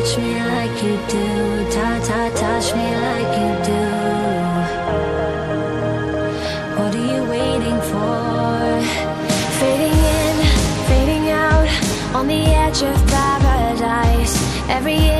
Touch me like you do, ta ta, touch me like you do. What are you waiting for? Fading in, fading out, on the edge of paradise. Every